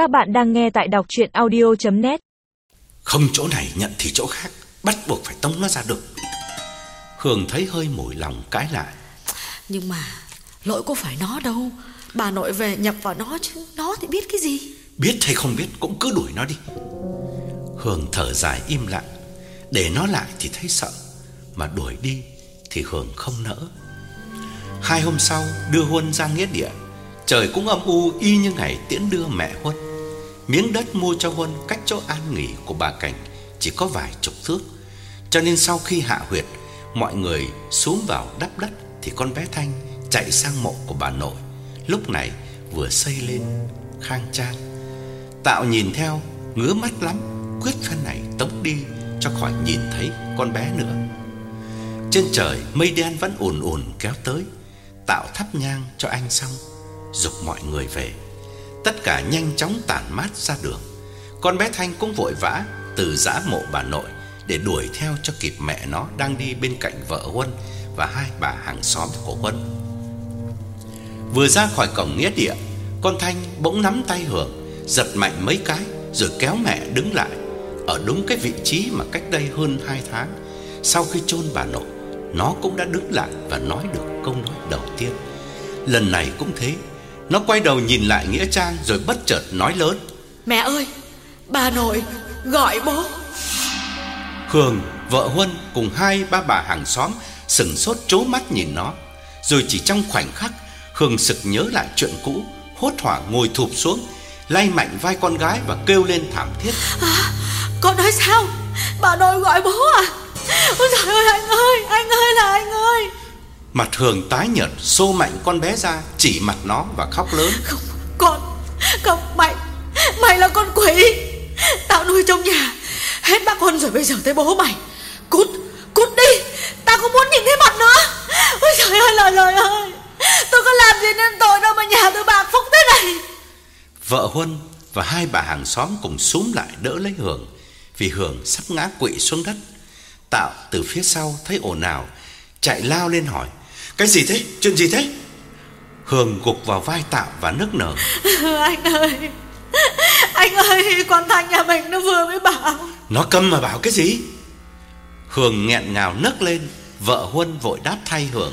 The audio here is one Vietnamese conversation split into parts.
Các bạn đang nghe tại đọc chuyện audio.net Không chỗ này nhận thì chỗ khác Bắt buộc phải tống nó ra được. Hương thấy hơi mủi lòng cãi lại Nhưng mà lỗi có phải nó đâu. Bà nội về nhập vào nó chứ Nó thì biết cái gì? Biết hay không biết cũng cứ đuổi nó đi. Hương thở dài im lặng. Để nó lại thì thấy sợ Mà đuổi đi thì Hương không nỡ. Hai hôm sau đưa Huân ra nghĩa địa. Trời cũng âm u y như ngày tiễn đưa mẹ Huân Miếng đất mua cho Huân cách chỗ an nghỉ của bà Cảnh Chỉ có vài chục thước. Cho nên sau khi hạ huyệt, Mọi người xuống vào đắp đất Thì con bé Thanh chạy sang mộ của bà nội. Lúc này vừa xây lên khang trang. Tạo nhìn theo, ngứa mắt lắm, Quyết phen này tống đi Cho khỏi nhìn thấy con bé nữa. Trên trời mây đen vẫn ùn ùn kéo tới, Tạo thắp nhang cho anh xong, Dục mọi người về. Tất cả nhanh chóng tản mát ra đường Con bé Thanh cũng vội vã Từ giã mộ bà nội Để đuổi theo cho kịp mẹ nó Đang đi bên cạnh vợ Huân Và hai bà hàng xóm của Huân. Vừa ra khỏi cổng nghĩa địa, Con Thanh bỗng nắm tay Hưởng Giật mạnh mấy cái Rồi kéo mẹ đứng lại. Ở đúng cái vị trí mà cách đây hơn hai tháng, Sau khi chôn bà nội, Nó cũng đã đứng lại và nói được câu nói đầu tiên. Lần này cũng thế nó quay đầu nhìn lại Nghĩa Trang Rồi bất chợt nói lớn. Mẹ ơi Bà nội gọi bố. Hương, vợ Huân cùng hai ba bà hàng xóm sừng sốt chố mắt nhìn nó. Rồi chỉ trong khoảnh khắc, Hương sực nhớ lại chuyện cũ, hốt hoảng ngồi thụp xuống, lay mạnh vai con gái và kêu lên thảm thiết. à, Con nói sao? Bà nội gọi bố à? Ôi trời ơi anh ơi Anh ơi là anh ơi Mặt Hương tái nhợt, xô mạnh con bé ra, chỉ mặt nó và khóc lớn. Không Con Không mày Mày là con quỷ. Tao nuôi trong nhà Hết bác con rồi bây giờ tới bố mày. Cút Cút đi Tao không muốn nhìn thấy mặt nữa. Ôi trời ơi lời lời ơi. Tôi có làm gì nên tội đâu mà nhà tôi bạc phúc thế này. Vợ Huân và hai bà hàng xóm cùng súm lại đỡ lấy Hương vì Hương sắp ngã quỵ xuống đất. Tạo từ phía sau thấy ồn ào, chạy lao lên hỏi: "Cái gì thế? Chuyện gì thế?" Hương gục vào vai Tạo và nức nở. Anh ơi Anh ơi Con Thanh nhà mình nó vừa mới bảo Nó câm mà bảo cái gì? Hương nghẹn ngào nấc lên, vợ Huân vội đáp thay Hương.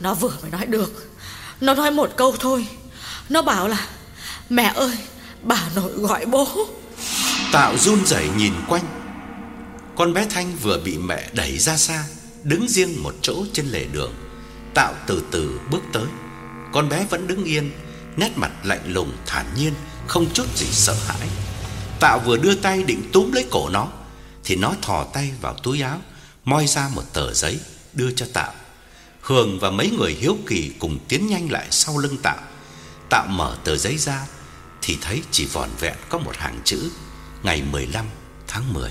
Nó vừa mới nói được Nó nói một câu thôi Nó bảo là Mẹ ơi Bà nội gọi bố Tạo run rẩy nhìn quanh. Con bé Thanh vừa bị mẹ đẩy ra xa, đứng riêng một chỗ trên lề đường. Tạo từ từ bước tới. Con bé vẫn đứng yên, nét mặt lạnh lùng thản nhiên, không chút gì sợ hãi. Tạo vừa đưa tay định túm lấy cổ nó thì nó thò tay vào túi áo, moi ra một tờ giấy đưa cho Tạo. hường và mấy người hiếu kỳ cùng tiến nhanh lại sau lưng Tạo. Tạo mở tờ giấy ra thì thấy chỉ vỏn vẹn có một hàng chữ ngày 15 tháng 10.